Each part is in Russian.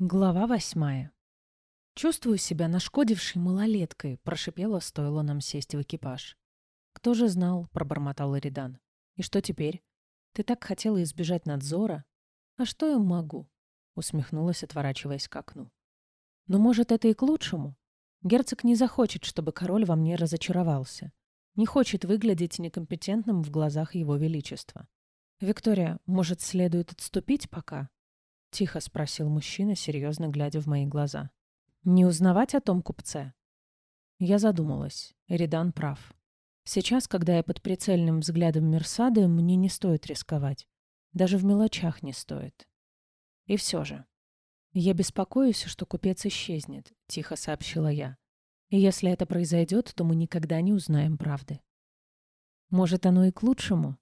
Глава восьмая. «Чувствую себя нашкодившей малолеткой», — прошипела, стоило нам сесть в экипаж. «Кто же знал?» — пробормотал Эридан. «И что теперь? Ты так хотела избежать надзора? А что я могу?» — усмехнулась, отворачиваясь к окну. «Но, может, это и к лучшему? Герцог не захочет, чтобы король во мне разочаровался. Не хочет выглядеть некомпетентным в глазах его величества. Виктория, может, следует отступить пока?» — тихо спросил мужчина, серьезно глядя в мои глаза. «Не узнавать о том купце?» Я задумалась. Эридан прав. Сейчас, когда я под прицельным взглядом Мерсады, мне не стоит рисковать. Даже в мелочах не стоит. И все же. «Я беспокоюсь, что купец исчезнет», — тихо сообщила я. «И если это произойдет, то мы никогда не узнаем правды». «Может, оно и к лучшему?»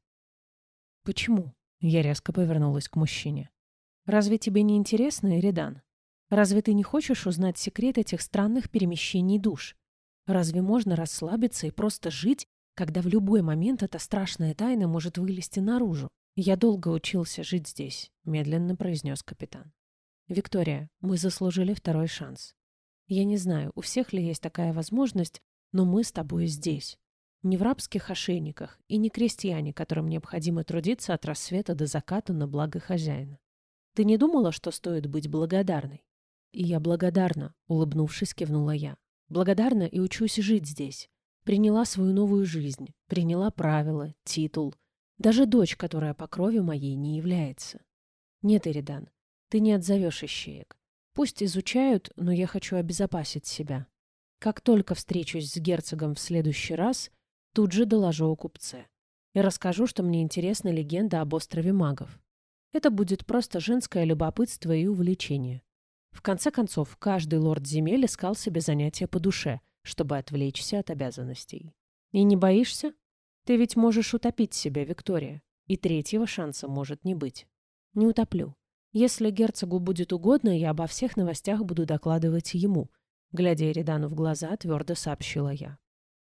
«Почему?» — я резко повернулась к мужчине. Разве тебе не интересно, Эридан? Разве ты не хочешь узнать секрет этих странных перемещений душ? Разве можно расслабиться и просто жить, когда в любой момент эта страшная тайна может вылезти наружу? Я долго учился жить здесь, медленно произнес капитан. Виктория, мы заслужили второй шанс. Я не знаю, у всех ли есть такая возможность, но мы с тобой здесь. Не в рабских ошейниках и не крестьяне, которым необходимо трудиться от рассвета до заката на благо хозяина. Ты не думала, что стоит быть благодарной? И я благодарна, улыбнувшись, кивнула я. Благодарна и учусь жить здесь. Приняла свою новую жизнь, приняла правила, титул. Даже дочь, которая по крови моей не является. Нет, Эридан, ты не отзовешь ищеек. Пусть изучают, но я хочу обезопасить себя. Как только встречусь с герцогом в следующий раз, тут же доложу о купце. И расскажу, что мне интересна легенда об острове магов. Это будет просто женское любопытство и увлечение. В конце концов, каждый лорд земель искал себе занятия по душе, чтобы отвлечься от обязанностей. И не боишься? Ты ведь можешь утопить себя, Виктория. И третьего шанса может не быть. Не утоплю. Если герцогу будет угодно, я обо всех новостях буду докладывать ему. Глядя Эридану в глаза, твердо сообщила я.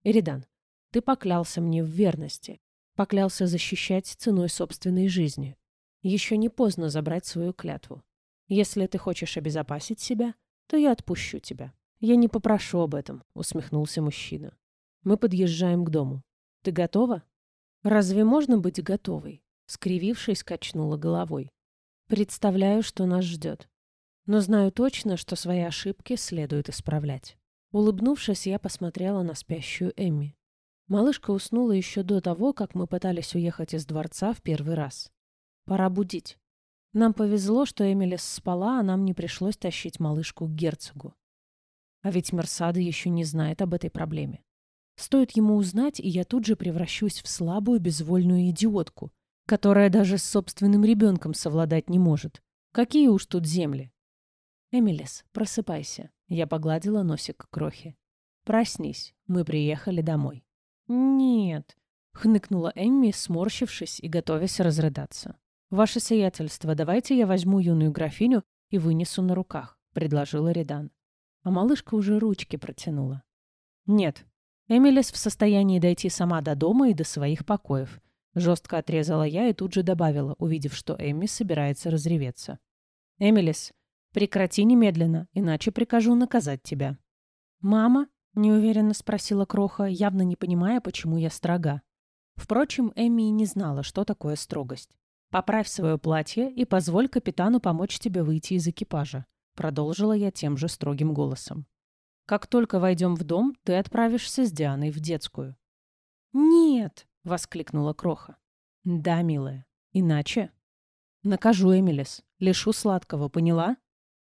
Эридан, ты поклялся мне в верности. Поклялся защищать ценой собственной жизни. Еще не поздно забрать свою клятву. Если ты хочешь обезопасить себя, то я отпущу тебя. Я не попрошу об этом, усмехнулся мужчина. Мы подъезжаем к дому. Ты готова? Разве можно быть готовой? Скривившись, качнула головой. Представляю, что нас ждет. Но знаю точно, что свои ошибки следует исправлять. Улыбнувшись, я посмотрела на спящую Эмми. Малышка уснула еще до того, как мы пытались уехать из дворца в первый раз. Пора будить. Нам повезло, что Эмилис спала, а нам не пришлось тащить малышку к герцогу. А ведь Мерсада еще не знает об этой проблеме. Стоит ему узнать, и я тут же превращусь в слабую, безвольную идиотку, которая даже с собственным ребенком совладать не может. Какие уж тут земли. Эмилис, просыпайся. Я погладила носик крохи. Проснись, мы приехали домой. Нет, хныкнула Эмми, сморщившись и готовясь разрыдаться. «Ваше сиятельство, давайте я возьму юную графиню и вынесу на руках», — предложила Редан. А малышка уже ручки протянула. «Нет. Эмилис в состоянии дойти сама до дома и до своих покоев», — жестко отрезала я и тут же добавила, увидев, что Эмми собирается разреветься. «Эмилис, прекрати немедленно, иначе прикажу наказать тебя». «Мама?» — неуверенно спросила Кроха, явно не понимая, почему я строга. Впрочем, Эмми не знала, что такое строгость. «Поправь свое платье и позволь капитану помочь тебе выйти из экипажа», продолжила я тем же строгим голосом. «Как только войдем в дом, ты отправишься с Дианой в детскую». «Нет!» — воскликнула Кроха. «Да, милая. Иначе...» «Накажу Эмилис. Лишу сладкого, поняла?»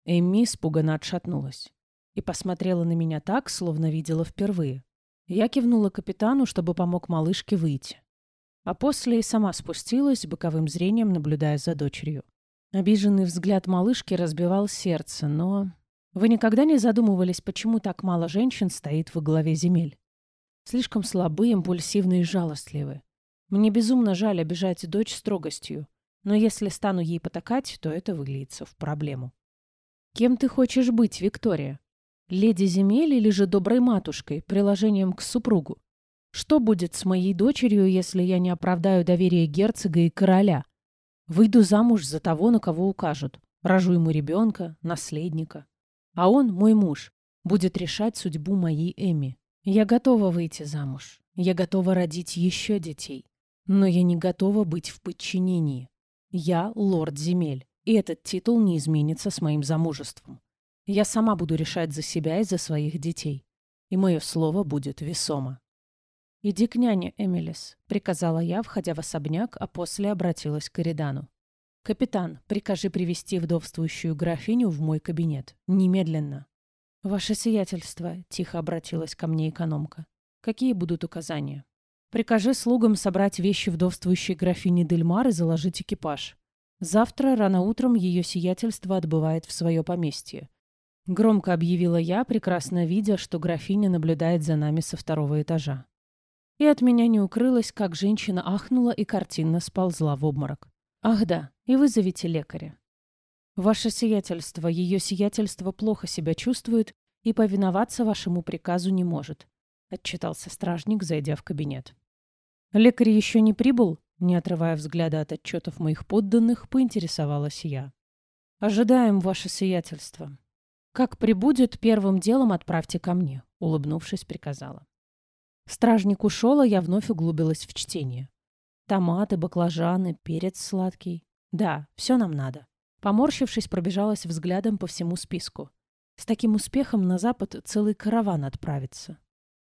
Эмми испуганно отшатнулась и посмотрела на меня так, словно видела впервые. Я кивнула капитану, чтобы помог малышке выйти. А после и сама спустилась, боковым зрением наблюдая за дочерью. Обиженный взгляд малышки разбивал сердце, но... Вы никогда не задумывались, почему так мало женщин стоит во главе земель? Слишком слабы, импульсивны и жалостливы. Мне безумно жаль обижать дочь строгостью, но если стану ей потакать, то это выльется в проблему. Кем ты хочешь быть, Виктория? Леди земель или же доброй матушкой, приложением к супругу? Что будет с моей дочерью, если я не оправдаю доверие герцога и короля? Выйду замуж за того, на кого укажут. Рожу ему ребенка, наследника. А он, мой муж, будет решать судьбу моей Эми. Я готова выйти замуж. Я готова родить еще детей. Но я не готова быть в подчинении. Я лорд земель, и этот титул не изменится с моим замужеством. Я сама буду решать за себя и за своих детей. И мое слово будет весомо. «Иди к няне, Эмилис», — приказала я, входя в особняк, а после обратилась к Эридану. «Капитан, прикажи привести вдовствующую графиню в мой кабинет. Немедленно». «Ваше сиятельство», — тихо обратилась ко мне экономка. «Какие будут указания?» «Прикажи слугам собрать вещи вдовствующей графини Дельмар и заложить экипаж. Завтра рано утром ее сиятельство отбывает в свое поместье. Громко объявила я, прекрасно видя, что графиня наблюдает за нами со второго этажа. И от меня не укрылось, как женщина ахнула и картинно сползла в обморок. «Ах да, и вызовите лекаря». «Ваше сиятельство, ее сиятельство плохо себя чувствует и повиноваться вашему приказу не может», отчитался стражник, зайдя в кабинет. «Лекарь еще не прибыл?» Не отрывая взгляда от отчетов моих подданных, поинтересовалась я. «Ожидаем, ваше сиятельство», «Как прибудет, первым делом отправьте ко мне», — улыбнувшись, приказала. Стражник ушел, а я вновь углубилась в чтение. Томаты, баклажаны, перец сладкий. Да, все нам надо. Поморщившись, пробежалась взглядом по всему списку. С таким успехом на запад целый караван отправится.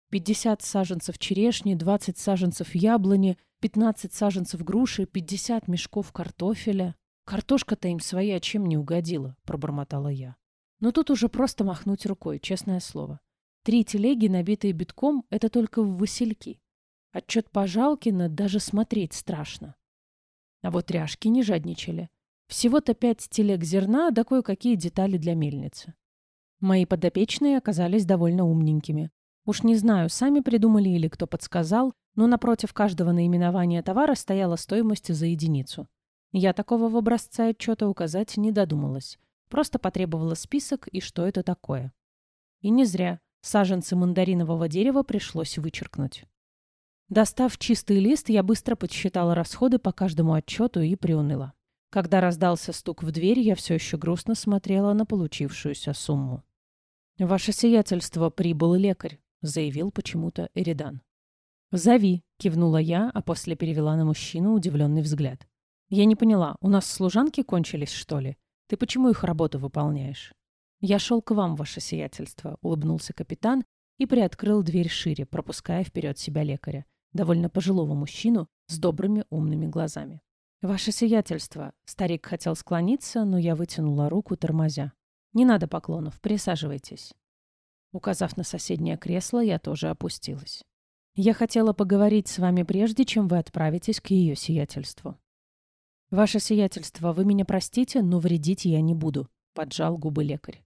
50 саженцев черешни, 20 саженцев яблони, 15 саженцев груши, 50 мешков картофеля. Картошка-то им своя чем не угодила, пробормотала я. Но тут уже просто махнуть рукой, честное слово. Три телеги, набитые битком, это только в Васильки. Отчет Пожалкина даже смотреть страшно. А вот ряжки не жадничали. Всего-то пять телег зерна, да кое-какие детали для мельницы. Мои подопечные оказались довольно умненькими. Уж не знаю, сами придумали или кто подсказал, но напротив каждого наименования товара стояла стоимость за единицу. Я такого в образце отчета указать не додумалась. Просто потребовала список и что это такое. И не зря. Саженцы мандаринового дерева пришлось вычеркнуть. Достав чистый лист, я быстро подсчитала расходы по каждому отчету и приуныла. Когда раздался стук в дверь, я все еще грустно смотрела на получившуюся сумму. «Ваше сиятельство, прибыл лекарь», — заявил почему-то Эридан. «Зови», — кивнула я, а после перевела на мужчину удивленный взгляд. «Я не поняла, у нас служанки кончились, что ли? Ты почему их работу выполняешь? Я шел к вам, ваше сиятельство, улыбнулся капитан и приоткрыл дверь шире, пропуская вперед себя лекаря, довольно пожилого мужчину с добрыми умными глазами. «Ваше сиятельство!» Старик хотел склониться, но я вытянула руку, тормозя. «Не надо поклонов, присаживайтесь». Указав на соседнее кресло, я тоже опустилась. «Я хотела поговорить с вами прежде, чем вы отправитесь к ее сиятельству». «Ваше сиятельство, вы меня простите, но вредить я не буду», — поджал губы лекарь.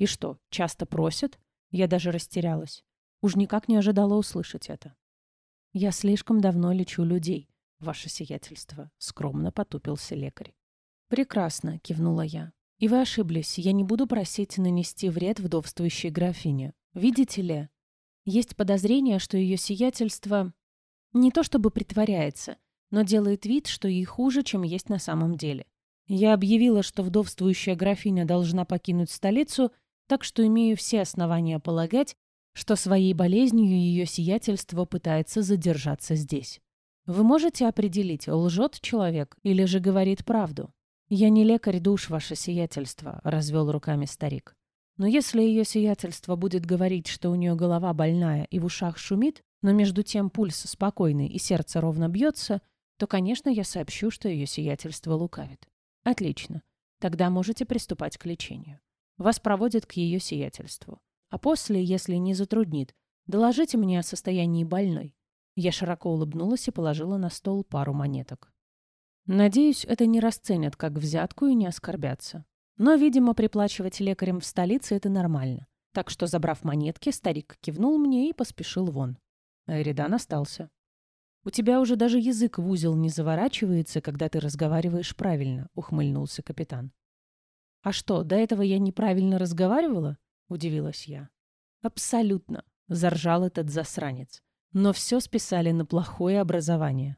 «И что, часто просят?» Я даже растерялась. Уж никак не ожидала услышать это. «Я слишком давно лечу людей, ваше сиятельство», — скромно потупился лекарь. «Прекрасно», — кивнула я. «И вы ошиблись, я не буду просить нанести вред вдовствующей графине. Видите ли, есть подозрение, что ее сиятельство не то чтобы притворяется, но делает вид, что ей хуже, чем есть на самом деле. Я объявила, что вдовствующая графиня должна покинуть столицу, так что имею все основания полагать, что своей болезнью ее сиятельство пытается задержаться здесь. Вы можете определить, лжет человек или же говорит правду? «Я не лекарь душ, ваше сиятельство», — развел руками старик. «Но если ее сиятельство будет говорить, что у нее голова больная и в ушах шумит, но между тем пульс спокойный и сердце ровно бьется, то, конечно, я сообщу, что ее сиятельство лукавит. Отлично. Тогда можете приступать к лечению. Вас проводят к ее сиятельству. А после, если не затруднит, доложите мне о состоянии больной. Я широко улыбнулась и положила на стол пару монеток. Надеюсь, это не расценят как взятку и не оскорбятся. Но, видимо, приплачивать лекарям в столице – это нормально. Так что, забрав монетки, старик кивнул мне и поспешил вон. А Эридан остался. «У тебя уже даже язык в узел не заворачивается, когда ты разговариваешь правильно», — ухмыльнулся капитан. «А что, до этого я неправильно разговаривала?» — удивилась я. «Абсолютно», — заржал этот засранец. «Но все списали на плохое образование».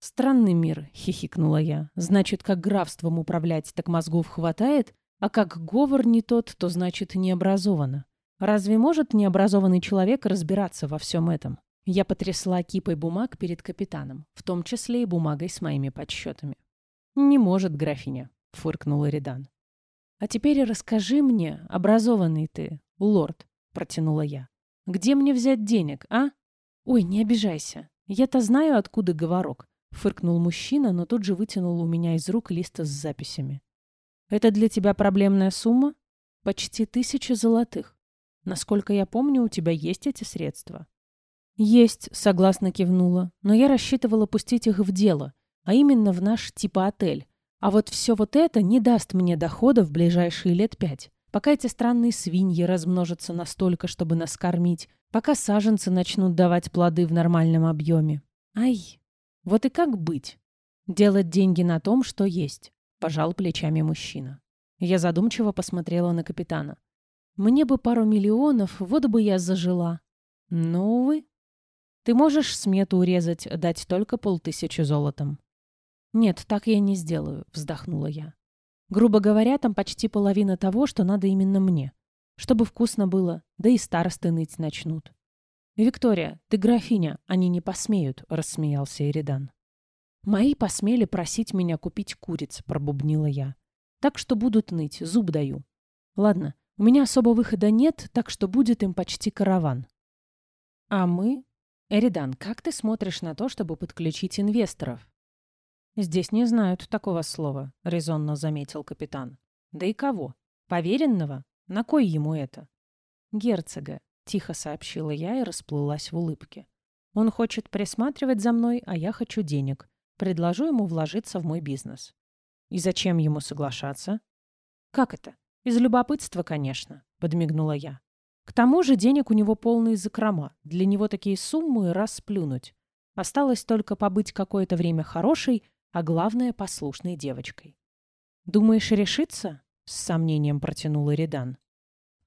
«Странный мир», — хихикнула я. «Значит, как графством управлять, так мозгов хватает, а как говор не тот, то значит не образовано. Разве может необразованный человек разбираться во всем этом?» Я потрясла кипой бумаг перед капитаном, в том числе и бумагой с моими подсчетами. «Не может, графиня», — фыркнул Эридан. «А теперь расскажи мне, образованный ты, лорд», — протянула я. «Где мне взять денег, а?» «Ой, не обижайся. Я-то знаю, откуда говорок. Фыркнул мужчина, но тут же вытянул у меня из рук лист с записями. «Это для тебя проблемная сумма? Почти тысяча золотых. Насколько я помню, у тебя есть эти средства?» «Есть», — согласно кивнула, «но я рассчитывала пустить их в дело, а именно в наш типа отель. А вот все вот это не даст мне дохода в ближайшие лет пять. Пока эти странные свиньи размножатся настолько, чтобы нас кормить, пока саженцы начнут давать плоды в нормальном объеме. Ай, вот и как быть? Делать деньги на том, что есть, пожал плечами мужчина. Я задумчиво посмотрела на капитана. Мне бы пару миллионов, вот бы я зажила. Но, увы. Ты можешь смету урезать, дать только полтысячи золотом. Нет, так я не сделаю, вздохнула я. Грубо говоря, там почти половина того, что надо именно мне. Чтобы вкусно было, да и старосты ныть начнут. «Виктория, ты графиня, они не посмеют», — рассмеялся Эридан. «Мои посмели просить меня купить куриц», — пробубнила я. «Так что будут ныть, зуб даю. Ладно, у меня особо выхода нет, так что будет им почти караван». «А мы?» «Эридан, как ты смотришь на то, чтобы подключить инвесторов?» «Здесь не знают такого слова», — резонно заметил капитан. «Да и кого? Поверенного? На кой ему это?» «Герцога. — тихо сообщила я и расплылась в улыбке. «Он хочет присматривать за мной, а я хочу денег. Предложу ему вложиться в мой бизнес». «И зачем ему соглашаться?» «Как это? Из любопытства, конечно», — подмигнула я. «К тому же денег у него полные закрома. Для него такие суммы расплюнуть. Осталось только побыть какое-то время хорошей, а главное — послушной девочкой». «Думаешь, решиться?» — с сомнением протянула Редан.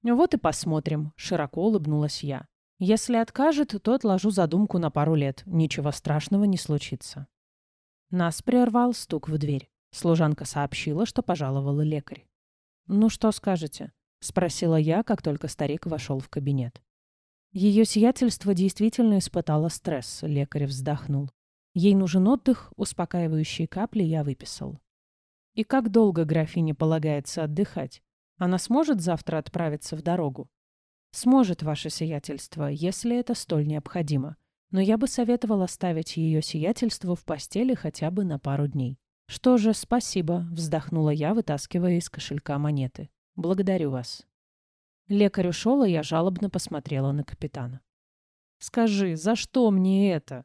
«Вот и посмотрим», — широко улыбнулась я. «Если откажет, то отложу задумку на пару лет. Ничего страшного не случится». Нас прервал стук в дверь. Служанка сообщила, что пожаловала лекарь. «Ну что скажете?» — спросила я, как только старик вошел в кабинет. Ее сиятельство действительно испытало стресс, лекарь вздохнул. Ей нужен отдых, успокаивающие капли я выписал. «И как долго графине полагается отдыхать?» Она сможет завтра отправиться в дорогу? Сможет, ваше сиятельство, если это столь необходимо. Но я бы советовал оставить ее сиятельство в постели хотя бы на пару дней. Что же, спасибо, вздохнула я, вытаскивая из кошелька монеты. Благодарю вас. Лекарь ушел, и я жалобно посмотрела на капитана. «Скажи, за что мне это?»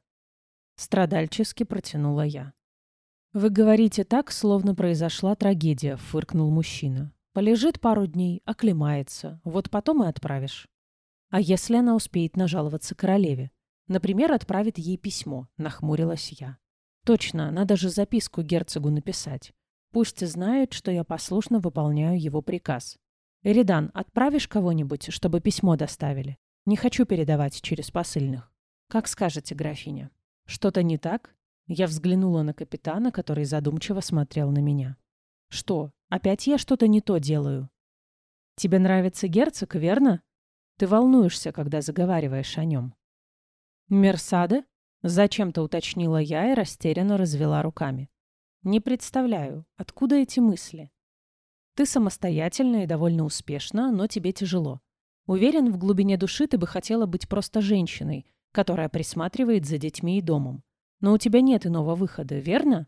Страдальчески протянула я. «Вы говорите так, словно произошла трагедия», — фыркнул мужчина. Полежит пару дней, оклемается. Вот потом и отправишь. А если она успеет нажаловаться королеве? Например, отправит ей письмо, нахмурилась я. Точно, надо же записку герцогу написать. Пусть знает, что я послушно выполняю его приказ. Эридан, отправишь кого-нибудь, чтобы письмо доставили? Не хочу передавать через посыльных. Как скажете, графиня. Что-то не так? Я взглянула на капитана, который задумчиво смотрел на меня. Что, опять я что-то не то делаю? Тебе нравится герцог, верно? Ты волнуешься, когда заговариваешь о нем. Мерсаде? Зачем-то уточнила я и растерянно развела руками. Не представляю, откуда эти мысли. Ты самостоятельна и довольно успешна, но тебе тяжело. Уверен, в глубине души ты бы хотела быть просто женщиной, которая присматривает за детьми и домом. Но у тебя нет иного выхода, верно?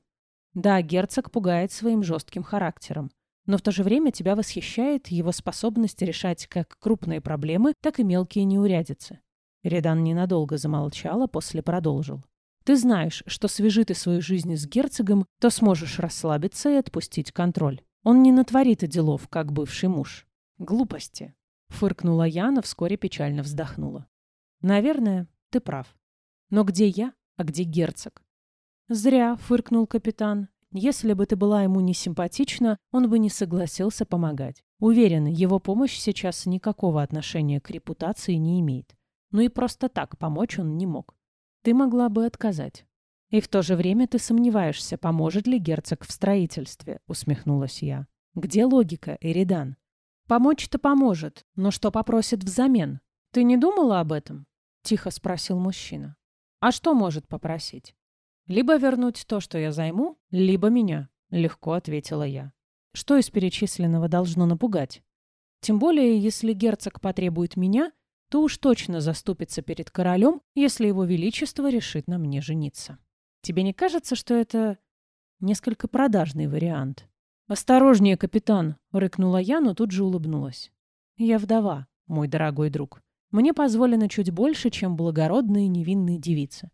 Да, герцог пугает своим жестким характером. Но в то же время тебя восхищает его способность решать как крупные проблемы, так и мелкие неурядицы. Редан ненадолго замолчал, а после продолжил. Ты знаешь, что свяжи ты свою жизнь с герцогом, то сможешь расслабиться и отпустить контроль. Он не натворит делов, как бывший муж. Глупости. Фыркнула Яна, вскоре печально вздохнула. Наверное, ты прав. Но где я, а где герцог? «Зря», — фыркнул капитан. «Если бы ты была ему не симпатична, он бы не согласился помогать. Уверен, его помощь сейчас никакого отношения к репутации не имеет. Ну и просто так помочь он не мог. Ты могла бы отказать». «И в то же время ты сомневаешься, поможет ли герцог в строительстве», — усмехнулась я. «Где логика, Эридан?» «Помочь-то поможет, но что попросит взамен? Ты не думала об этом?» — тихо спросил мужчина. «А что может попросить?» «Либо вернуть то, что я займу, либо меня», — легко ответила я. «Что из перечисленного должно напугать? Тем более, если герцог потребует меня, то уж точно заступится перед королем, если его величество решит на мне жениться. Тебе не кажется, что это несколько продажный вариант?» «Осторожнее, капитан!» — рыкнула я, но тут же улыбнулась. «Я вдова, мой дорогой друг. Мне позволено чуть больше, чем благородные невинные девицы.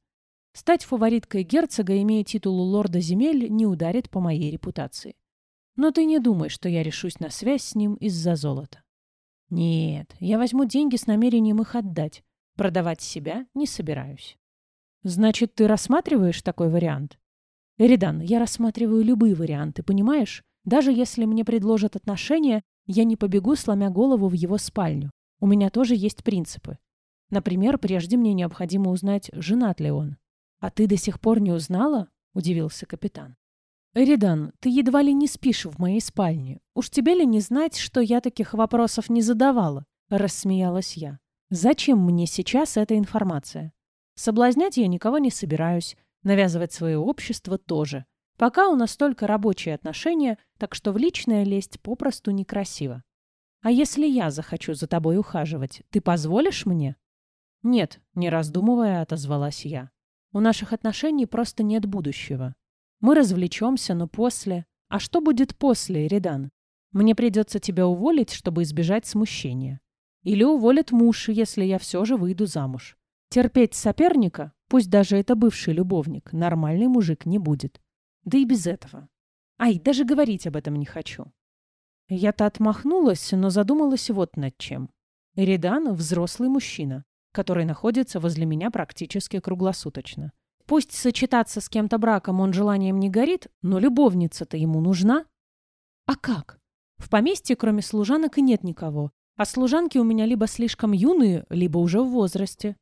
Стать фавориткой герцога, имея титул лорда земель, не ударит по моей репутации. Но ты не думай, что я решусь на связь с ним из-за золота. Нет, я возьму деньги с намерением их отдать. Продавать себя не собираюсь. Значит, ты рассматриваешь такой вариант? Эридан, я рассматриваю любые варианты, понимаешь? Даже если мне предложат отношения, я не побегу, сломя голову в его спальню. У меня тоже есть принципы. Например, прежде мне необходимо узнать, женат ли он. «А ты до сих пор не узнала?» — удивился капитан. «Эридан, ты едва ли не спишь в моей спальне. Уж тебе ли не знать, что я таких вопросов не задавала?» — рассмеялась я. «Зачем мне сейчас эта информация? Соблазнять я никого не собираюсь, навязывать свое общество тоже. Пока у нас только рабочие отношения, так что в личное лезть попросту некрасиво. А если я захочу за тобой ухаживать, ты позволишь мне? Нет, не раздумывая, отозвалась я. У наших отношений просто нет будущего. Мы развлечемся, но после... А что будет после, Редан? Мне придется тебя уволить, чтобы избежать смущения. Или уволит муж, если я все же выйду замуж. Терпеть соперника, пусть даже это бывший любовник, нормальный мужик не будет. Да и без этого. Ай, даже говорить об этом не хочу. Я-то отмахнулась, но задумалась вот над чем. Эридан — взрослый мужчина, который находится возле меня практически круглосуточно. Пусть сочетаться с кем-то браком он желанием не горит, но любовница-то ему нужна. А как? В поместье, кроме служанок, и нет никого. А служанки у меня либо слишком юные, либо уже в возрасте.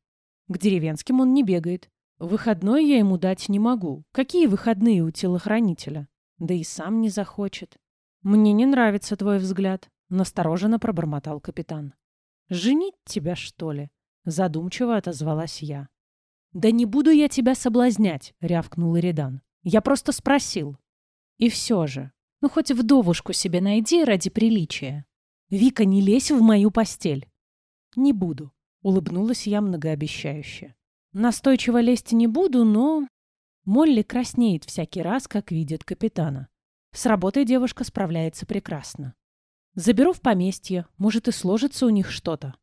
К деревенским он не бегает. Выходной я ему дать не могу. Какие выходные у телохранителя? Да и сам не захочет. Мне не нравится твой взгляд, настороженно пробормотал капитан. Женить тебя, что ли? Задумчиво отозвалась я. Да не буду я тебя соблазнять, рявкнул Иридан. Я просто спросил. И все же, ну хоть вдовушку себе найди ради приличия. Вика, не лезь в мою постель. Не буду, улыбнулась я многообещающе. Настойчиво лезть не буду, но... Молли краснеет всякий раз, как видит капитана. С работой девушка справляется прекрасно. Заберу в поместье, может и сложится у них что-то.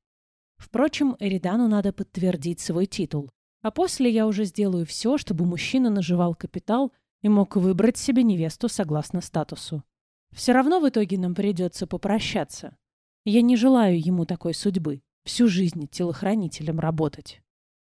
Впрочем, Эридану надо подтвердить свой титул. А после я уже сделаю все, чтобы мужчина наживал капитал и мог выбрать себе невесту согласно статусу. Все равно в итоге нам придется попрощаться. Я не желаю ему такой судьбы. Всю жизнь телохранителем работать.